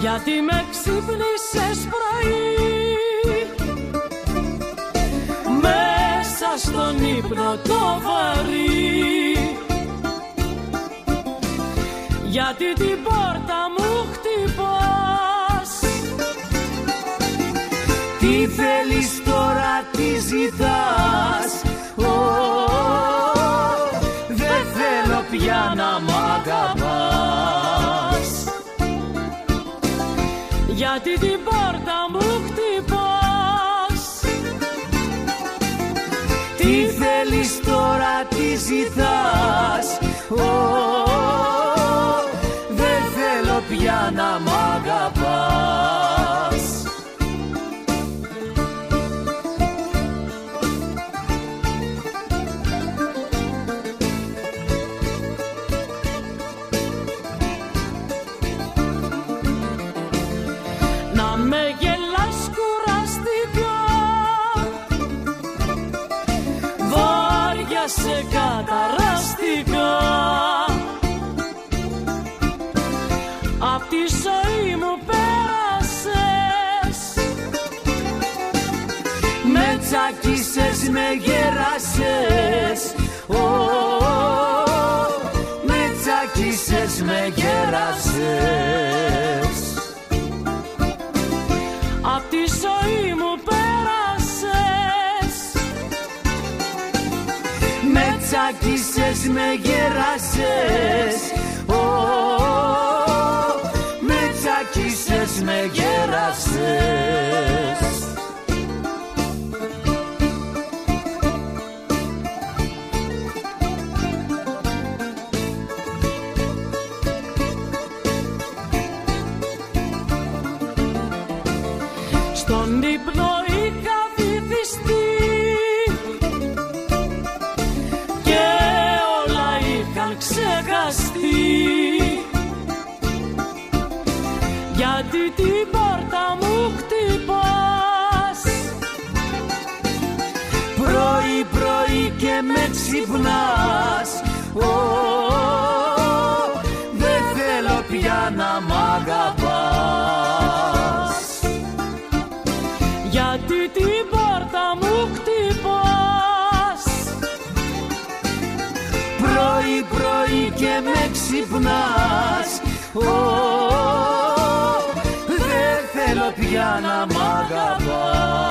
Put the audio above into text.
γιατί με ξύπνησες πρωί; Μέσα στον ύπνο το βαρύ. Γιατί την πόρτα μου χτυπάς; Τι θέλεις τώρα, τι ζητάς; Γιατί την πόρτα μου χτυπάς. Τι θέλεις τώρα, τι ζητάς με γελάς κουραστικά. Βάρια σε καταραστικά. Απ' τη ζωή μου πέρασες. Με τσακίσες, με γέρασες Με τσακίσες, με γέρασες Ω, Με τσακίσες, με γέρασες Στον ύπνο ξεχαστεί Γιατί την πόρτα μου χτυπάς. Πρωί πρωί και με ξυπνάς. Ω, Δεν θέλω πια να μ' αγαπάς. Γιατί την και με ξυπνάς. Oh, Δεν θέλω πια να μ' αγαπάς.